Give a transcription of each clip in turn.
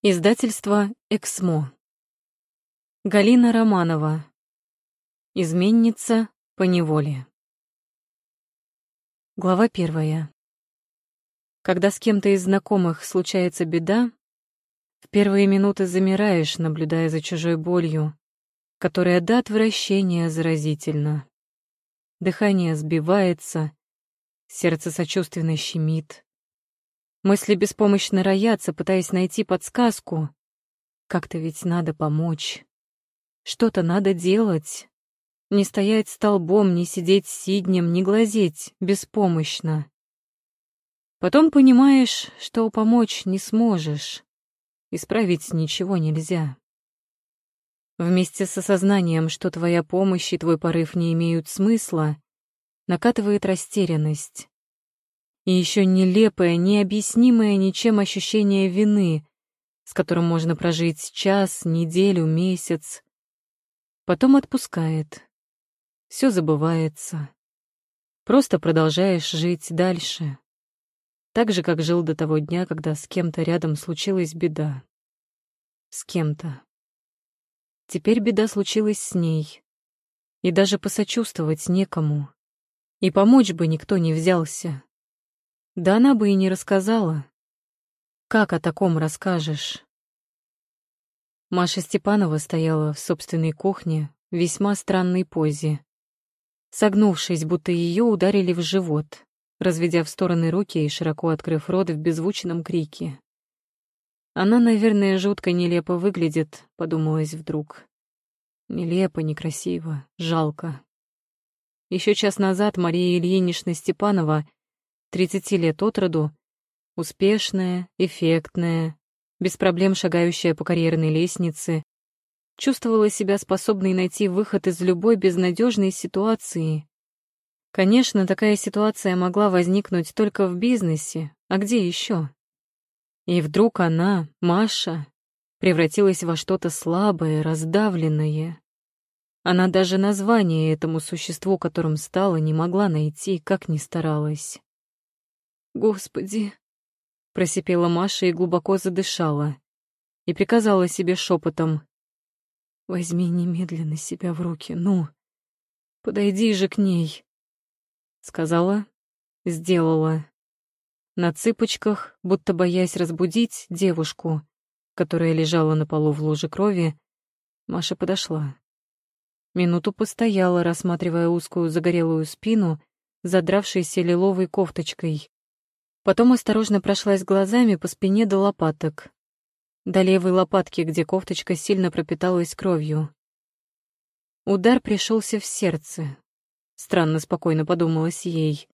Издательство «Эксмо». Галина Романова. Изменница по неволе. Глава первая. Когда с кем-то из знакомых случается беда, в первые минуты замираешь, наблюдая за чужой болью, которая до отвращения заразительна. Дыхание сбивается, сердце сочувственно щемит. Мысли беспомощно роятся, пытаясь найти подсказку. Как-то ведь надо помочь. Что-то надо делать. Не стоять столбом, не сидеть сиднем, не глазеть беспомощно. Потом понимаешь, что помочь не сможешь. Исправить ничего нельзя. Вместе с осознанием, что твоя помощь и твой порыв не имеют смысла, накатывает растерянность и еще нелепое, необъяснимое ничем ощущение вины, с которым можно прожить час, неделю, месяц. Потом отпускает. Все забывается. Просто продолжаешь жить дальше. Так же, как жил до того дня, когда с кем-то рядом случилась беда. С кем-то. Теперь беда случилась с ней. И даже посочувствовать некому. И помочь бы никто не взялся. Да она бы и не рассказала. Как о таком расскажешь? Маша Степанова стояла в собственной кухне в весьма странной позе. Согнувшись, будто ее ударили в живот, разведя в стороны руки и широко открыв рот в беззвучном крике. Она, наверное, жутко нелепо выглядит, подумалось вдруг. Нелепо, некрасиво, жалко. Еще час назад Мария Ильинична Степанова — 30 лет от роду, успешная, эффектная, без проблем шагающая по карьерной лестнице, чувствовала себя способной найти выход из любой безнадежной ситуации. Конечно, такая ситуация могла возникнуть только в бизнесе, а где еще? И вдруг она, Маша, превратилась во что-то слабое, раздавленное. Она даже название этому существу, которым стала, не могла найти, как ни старалась. «Господи!» — просипела Маша и глубоко задышала. И приказала себе шепотом. «Возьми немедленно себя в руки, ну! Подойди же к ней!» Сказала, сделала. На цыпочках, будто боясь разбудить девушку, которая лежала на полу в луже крови, Маша подошла. Минуту постояла, рассматривая узкую загорелую спину, задравшейся лиловой кофточкой. Потом осторожно прошлась глазами по спине до лопаток. До левой лопатки, где кофточка сильно пропиталась кровью. Удар пришелся в сердце. Странно спокойно подумалось ей.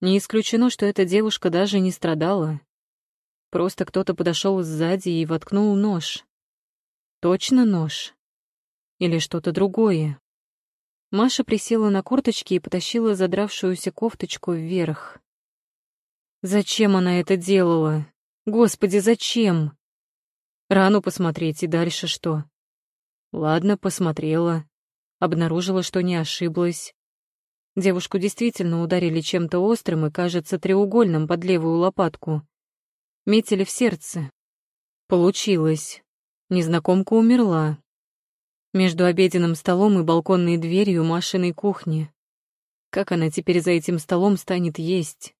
Не исключено, что эта девушка даже не страдала. Просто кто-то подошел сзади и воткнул нож. Точно нож? Или что-то другое? Маша присела на корточки и потащила задравшуюся кофточку вверх. Зачем она это делала? Господи, зачем? Рану посмотреть и дальше что? Ладно, посмотрела. Обнаружила, что не ошиблась. Девушку действительно ударили чем-то острым и, кажется, треугольным под левую лопатку. Метили в сердце. Получилось. Незнакомка умерла. Между обеденным столом и балконной дверью Машиной кухни. Как она теперь за этим столом станет есть?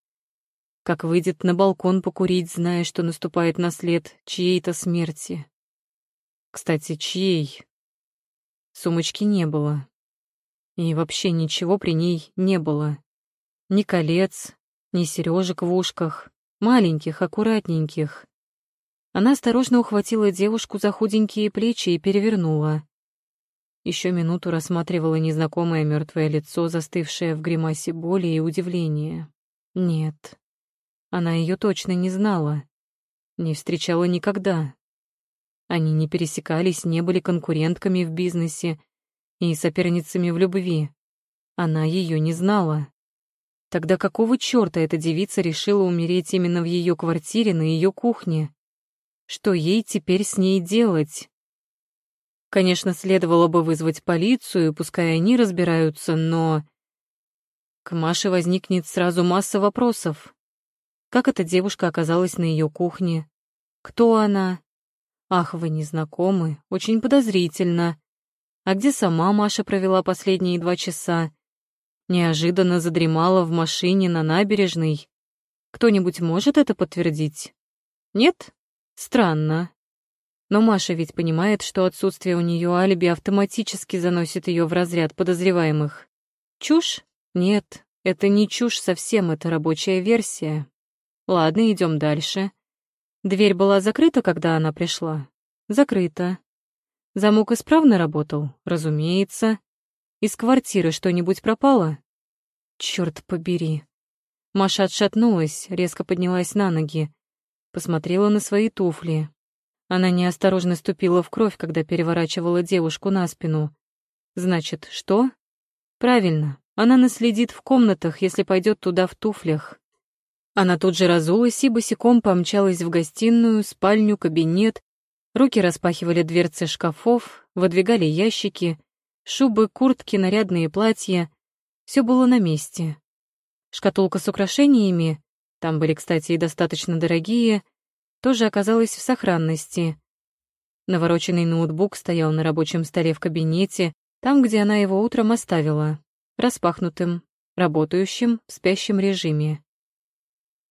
Как выйдет на балкон покурить, зная, что наступает на след чьей-то смерти. Кстати, чьей? Сумочки не было. И вообще ничего при ней не было. Ни колец, ни сережек в ушках, маленьких, аккуратненьких. Она осторожно ухватила девушку за худенькие плечи и перевернула. Еще минуту рассматривала незнакомое мертвое лицо, застывшее в гримасе боли и удивления. Нет, она ее точно не знала. Не встречала никогда. Они не пересекались, не были конкурентками в бизнесе и соперницами в любви. Она ее не знала. Тогда какого чёрта эта девица решила умереть именно в ее квартире на ее кухне? Что ей теперь с ней делать? Конечно, следовало бы вызвать полицию, пускай они разбираются, но... К Маше возникнет сразу масса вопросов. Как эта девушка оказалась на ее кухне? Кто она? Ах, вы не знакомы, очень подозрительно. А где сама Маша провела последние два часа? Неожиданно задремала в машине на набережной. Кто-нибудь может это подтвердить? Нет? Странно. Но Маша ведь понимает, что отсутствие у нее алиби автоматически заносит ее в разряд подозреваемых. Чушь? Нет, это не чушь совсем, это рабочая версия. Ладно, идем дальше. Дверь была закрыта, когда она пришла? Закрыта. Замок исправно работал? Разумеется. Из квартиры что-нибудь пропало? Черт побери. Маша отшатнулась, резко поднялась на ноги. Посмотрела на свои туфли. Она неосторожно ступила в кровь, когда переворачивала девушку на спину. Значит, что? Правильно, она наследит в комнатах, если пойдет туда в туфлях. Она тут же разулась и босиком помчалась в гостиную, спальню, кабинет. Руки распахивали дверцы шкафов, выдвигали ящики, шубы, куртки, нарядные платья. Все было на месте. Шкатулка с украшениями, там были, кстати, и достаточно дорогие, тоже оказалась в сохранности. Навороченный ноутбук стоял на рабочем столе в кабинете, там, где она его утром оставила, распахнутым, работающим в спящем режиме.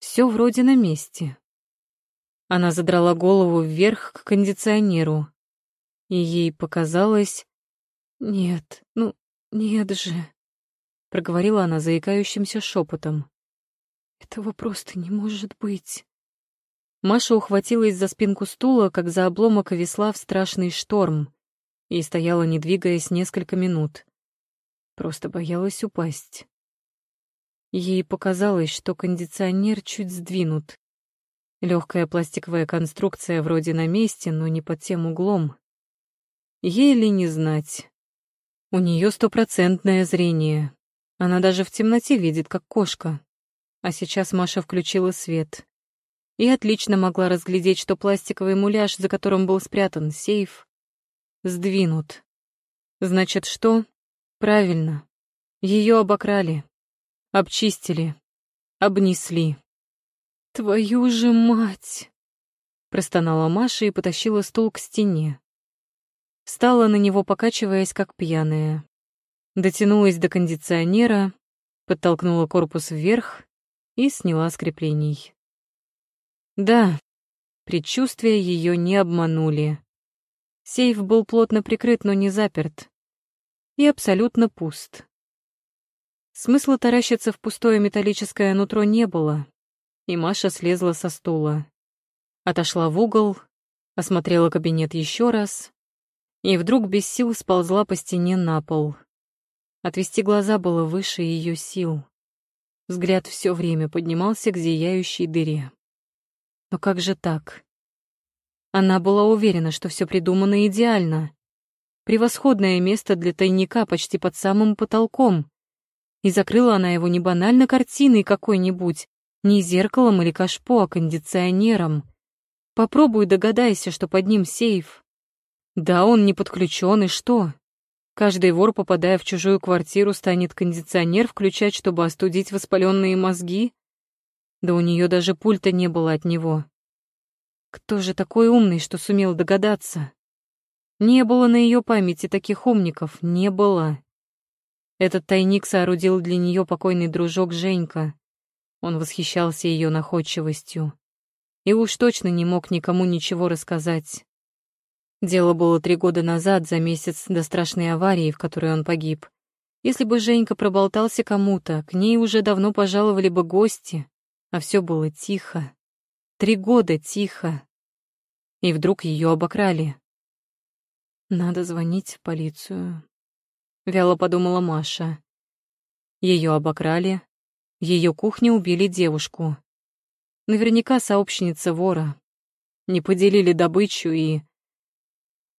Все вроде на месте. Она задрала голову вверх к кондиционеру, и ей показалось... «Нет, ну, нет же», — проговорила она заикающимся шепотом. «Этого просто не может быть». Маша ухватилась за спинку стула, как за обломок весла в страшный шторм, и стояла, не двигаясь, несколько минут. Просто боялась упасть. Ей показалось, что кондиционер чуть сдвинут. Легкая пластиковая конструкция вроде на месте, но не под тем углом. Ей ли не знать. У нее стопроцентное зрение. Она даже в темноте видит, как кошка. А сейчас Маша включила свет. И отлично могла разглядеть, что пластиковый муляж, за которым был спрятан сейф, сдвинут. Значит, что? Правильно. Ее обокрали. Обчистили, обнесли. «Твою же мать!» Простонала Маша и потащила стул к стене. Встала на него, покачиваясь, как пьяная. Дотянулась до кондиционера, подтолкнула корпус вверх и сняла с. Да, предчувствия ее не обманули. Сейф был плотно прикрыт, но не заперт. И абсолютно пуст. Смысла таращиться в пустое металлическое нутро не было, и Маша слезла со стула. Отошла в угол, осмотрела кабинет еще раз, и вдруг без сил сползла по стене на пол. Отвести глаза было выше ее сил. Взгляд все время поднимался к зияющей дыре. Но как же так? Она была уверена, что все придумано идеально. Превосходное место для тайника почти под самым потолком. И закрыла она его не банально картиной какой-нибудь, не зеркалом или кашпо, а кондиционером. Попробуй догадайся, что под ним сейф. Да, он не подключен, и что? Каждый вор, попадая в чужую квартиру, станет кондиционер включать, чтобы остудить воспаленные мозги? Да у нее даже пульта не было от него. Кто же такой умный, что сумел догадаться? Не было на ее памяти таких умников, не было. Этот тайник соорудил для нее покойный дружок Женька. Он восхищался ее находчивостью и уж точно не мог никому ничего рассказать. Дело было три года назад, за месяц до страшной аварии, в которой он погиб. Если бы Женька проболтался кому-то, к ней уже давно пожаловали бы гости, а все было тихо. Три года тихо. И вдруг ее обокрали. Надо звонить в полицию. Вяло подумала Маша. Ее обокрали, ее кухне убили девушку. Наверняка сообщница вора. Не поделили добычу и...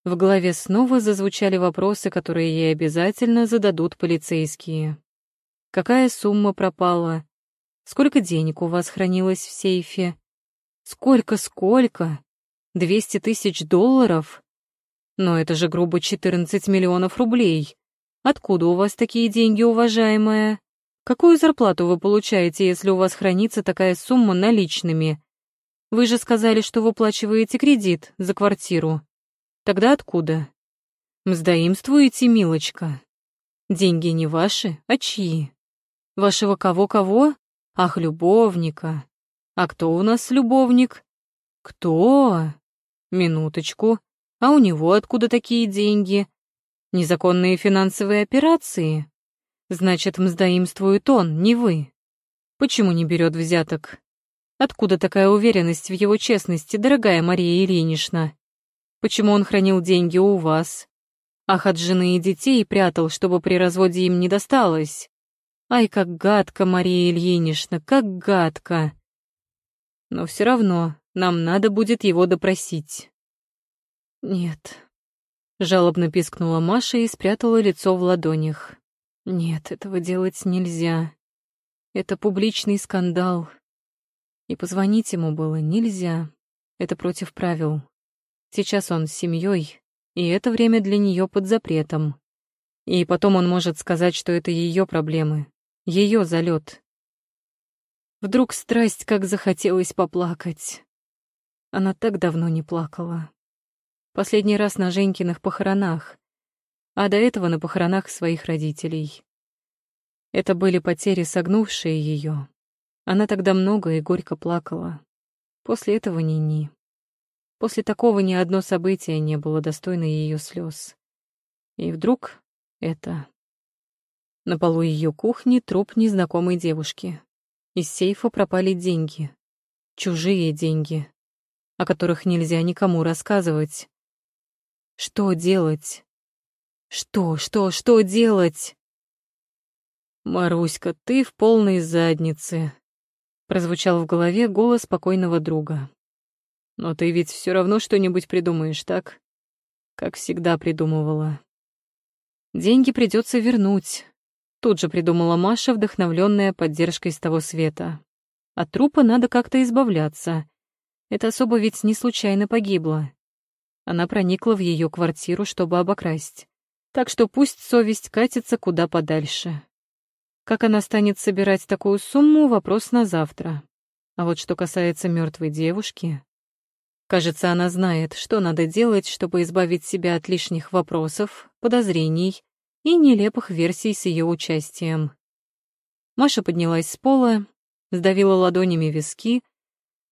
В голове снова зазвучали вопросы, которые ей обязательно зададут полицейские. Какая сумма пропала? Сколько денег у вас хранилось в сейфе? Сколько-сколько? Двести тысяч долларов? Но это же грубо 14 миллионов рублей. Откуда у вас такие деньги, уважаемая? Какую зарплату вы получаете, если у вас хранится такая сумма наличными? Вы же сказали, что выплачиваете кредит за квартиру. Тогда откуда? Мздоимствуете, милочка? Деньги не ваши, а чьи? Вашего кого-кого? Ах, любовника. А кто у нас любовник? Кто? Минуточку. А у него откуда такие деньги? Незаконные финансовые операции? Значит, мздоимствует он, не вы. Почему не берет взяток? Откуда такая уверенность в его честности, дорогая Мария Ильинична? Почему он хранил деньги у вас? Ах, от жены и детей прятал, чтобы при разводе им не досталось. Ай, как гадко, Мария Ильинична, как гадко. Но все равно нам надо будет его допросить. Нет. Жалобно пискнула Маша и спрятала лицо в ладонях. Нет, этого делать нельзя. Это публичный скандал. И позвонить ему было нельзя. Это против правил. Сейчас он с семьей, и это время для нее под запретом. И потом он может сказать, что это ее проблемы, ее залет. Вдруг страсть как захотелось поплакать. Она так давно не плакала. Последний раз на Женькиных похоронах, а до этого на похоронах своих родителей. Это были потери, согнувшие ее. Она тогда много и горько плакала. После этого ни-ни. После такого ни одно событие не было достойно ее слез. И вдруг это. На полу ее кухни труп незнакомой девушки. Из сейфа пропали деньги. Чужие деньги, о которых нельзя никому рассказывать. Что делать? Что, что, что делать? «Маруська, ты в полной заднице», — прозвучал в голове голос спокойного друга. «Но ты ведь все равно что-нибудь придумаешь, так? Как всегда придумывала». «Деньги придется вернуть», — тут же придумала Маша, вдохновленная поддержкой с того света. «От трупа надо как-то избавляться. Это особо ведь не случайно погибла. Она проникла в ее квартиру, чтобы обокрасть. Так что пусть совесть катится куда подальше. Как она станет собирать такую сумму — вопрос на завтра. А вот что касается мертвой девушки... Кажется, она знает, что надо делать, чтобы избавить себя от лишних вопросов, подозрений и нелепых версий с ее участием. Маша поднялась с пола, сдавила ладонями виски,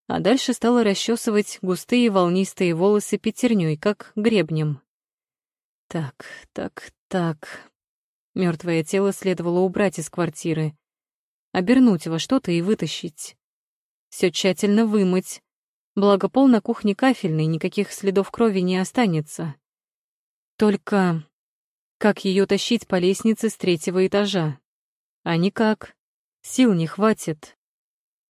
а дальше стала расчесывать густые волнистые волосы пятерней, как гребнем. Так, так, так. Мертвое тело следовало убрать из квартиры, обернуть во что-то и вытащить. Все тщательно вымыть. Благо пол на кухне кафельный, никаких следов крови не останется. Только как ее тащить по лестнице с третьего этажа? А никак. Сил не хватит.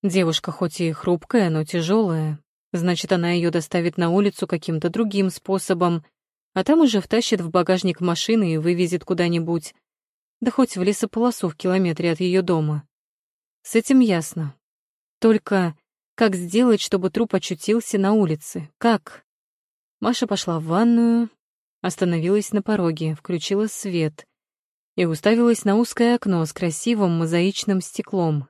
Девушка хоть и хрупкая, но тяжелая. Значит, она ее доставит на улицу каким-то другим способом, а там уже втащит в багажник машины и вывезет куда-нибудь да хоть в лесополосу в километре от ее дома. С этим ясно. Только как сделать, чтобы труп очутился на улице? Как? Маша пошла в ванную, остановилась на пороге, включила свет и уставилась на узкое окно с красивым мозаичным стеклом.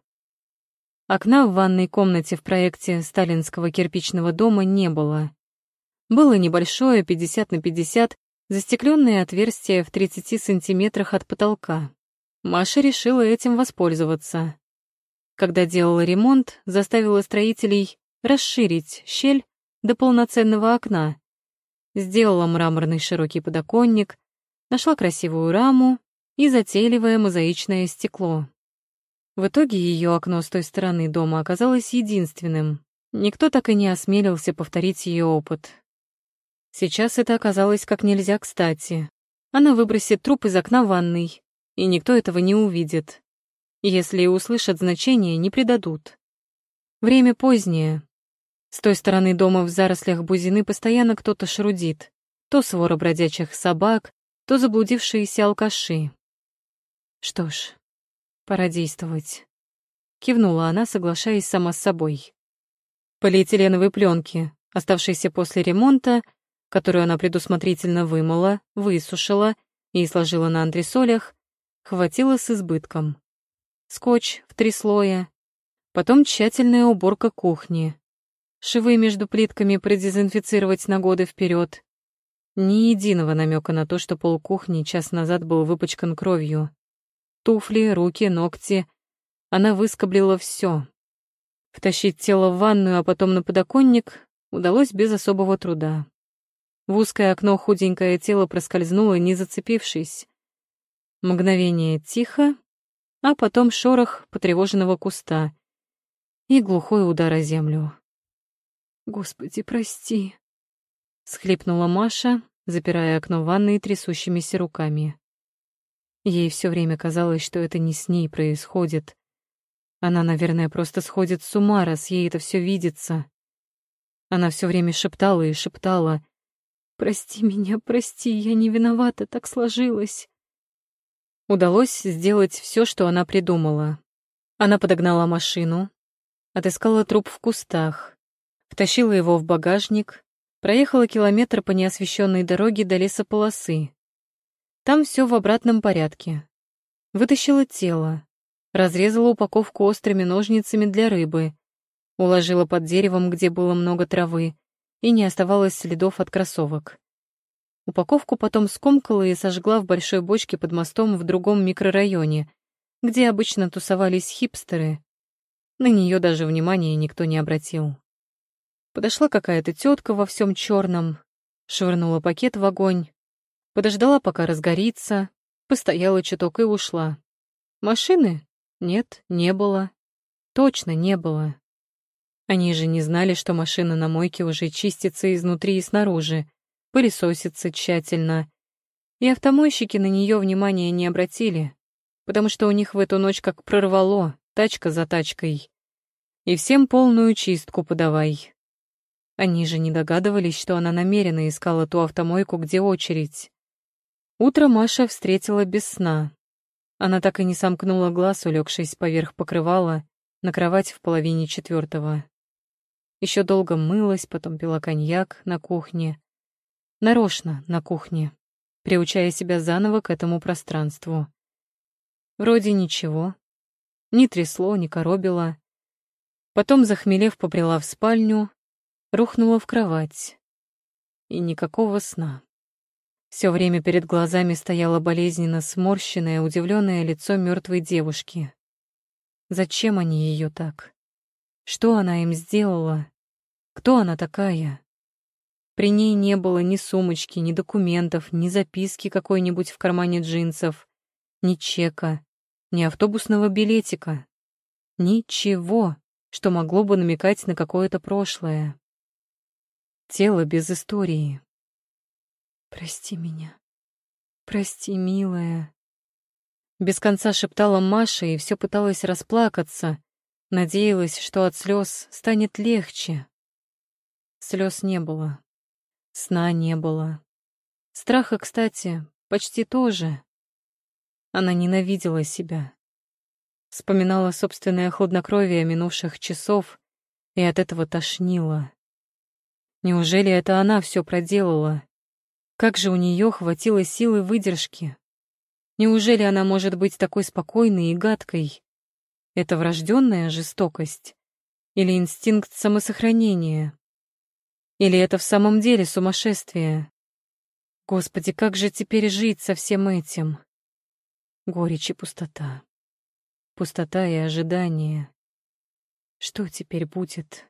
Окна в ванной комнате в проекте сталинского кирпичного дома не было. Было небольшое, 50 на 50, застекленное отверстие в 30 сантиметрах от потолка. Маша решила этим воспользоваться. Когда делала ремонт, заставила строителей расширить щель до полноценного окна. Сделала мраморный широкий подоконник, нашла красивую раму и затейливое мозаичное стекло. В итоге ее окно с той стороны дома оказалось единственным. Никто так и не осмелился повторить ее опыт. Сейчас это оказалось как нельзя кстати. Она выбросит труп из окна ванной, и никто этого не увидит. Если и услышат значение, не предадут. Время позднее. С той стороны дома в зарослях бузины постоянно кто-то шрудит. То свора бродячих собак, то заблудившиеся алкаши. Что ж, пора действовать. Кивнула она, соглашаясь сама с собой. Полиэтиленовые пленки, оставшиеся после ремонта, которую она предусмотрительно вымыла, высушила и сложила на антресолях, хватило с избытком. Скотч в три слоя, потом тщательная уборка кухни. швы между плитками продезинфицировать на годы вперед. Ни единого намека на то, что пол кухни час назад был выпачкан кровью. Туфли, руки, ногти. Она выскоблила все. Втащить тело в ванную, а потом на подоконник удалось без особого труда. В узкое окно худенькое тело проскользнуло, не зацепившись. Мгновение тихо, а потом шорох потревоженного куста и глухой удар о землю. «Господи, прости!» — схлипнула Маша, запирая окно ванной трясущимися руками. Ей все время казалось, что это не с ней происходит. Она, наверное, просто сходит с ума, раз ей это все видится. Она все время шептала и шептала. «Прости меня, прости, я не виновата, так сложилось». Удалось сделать все, что она придумала. Она подогнала машину, отыскала труп в кустах, втащила его в багажник, проехала километр по неосвещенной дороге до лесополосы. Там все в обратном порядке. Вытащила тело, разрезала упаковку острыми ножницами для рыбы, уложила под деревом, где было много травы, и не оставалось следов от кроссовок. Упаковку потом скомкала и сожгла в большой бочке под мостом в другом микрорайоне, где обычно тусовались хипстеры. На нее даже внимания никто не обратил. Подошла какая-то тетка во всем черном, швырнула пакет в огонь, подождала, пока разгорится, постояла чуток и ушла. Машины? Нет, не было. Точно не было. Они же не знали, что машина на мойке уже чистится изнутри и снаружи, пылесосится тщательно. И автомойщики на нее внимания не обратили, потому что у них в эту ночь как прорвало, тачка за тачкой. И всем полную чистку подавай. Они же не догадывались, что она намеренно искала ту автомойку, где очередь. Утро Маша встретила без сна. Она так и не сомкнула глаз, улегшись поверх покрывала, на кровать в половине четвертого. Еще долго мылась, потом пила коньяк на кухне, Нарочно, на кухне, приучая себя заново к этому пространству. Вроде ничего. Ни трясло, ни коробило. Потом, захмелев, побрела в спальню, рухнула в кровать. И никакого сна. Все время перед глазами стояло болезненно сморщенное, удивленное лицо мертвой девушки. Зачем они ее так? Что она им сделала? Кто она такая? При ней не было ни сумочки, ни документов, ни записки какой-нибудь в кармане джинсов, ни чека, ни автобусного билетика. Ничего, что могло бы намекать на какое-то прошлое. Тело без истории. «Прости меня. Прости, милая». Без конца шептала Маша и все пыталась расплакаться, надеялась, что от слез станет легче. Слез не было. Сна не было. Страха, кстати, почти тоже. Она ненавидела себя. Вспоминала собственное хладнокровие минувших часов и от этого тошнила. Неужели это она все проделала? Как же у нее хватило силы выдержки? Неужели она может быть такой спокойной и гадкой? Это врожденная жестокость? Или инстинкт самосохранения? Или это в самом деле сумасшествие? Господи, как же теперь жить со всем этим? Горечь и пустота. Пустота и ожидание. Что теперь будет?